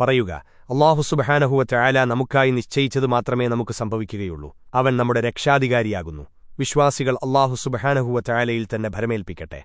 പറയുക അള്ളാഹു സുബഹാനഹുവറ്റായാല നമുക്കായി നിശ്ചയിച്ചത് മാത്രമേ നമുക്ക് സംഭവിക്കുകയുള്ളൂ. അവൻ നമ്മുടെ രക്ഷാധികാരിയാകുന്നു. വിശ്വാസികൾ അള്ളാഹു സുബഹാനഹുവറ്റായാലയിൽ തന്നെ ഭരമേൽപ്പിക്കട്ടെ.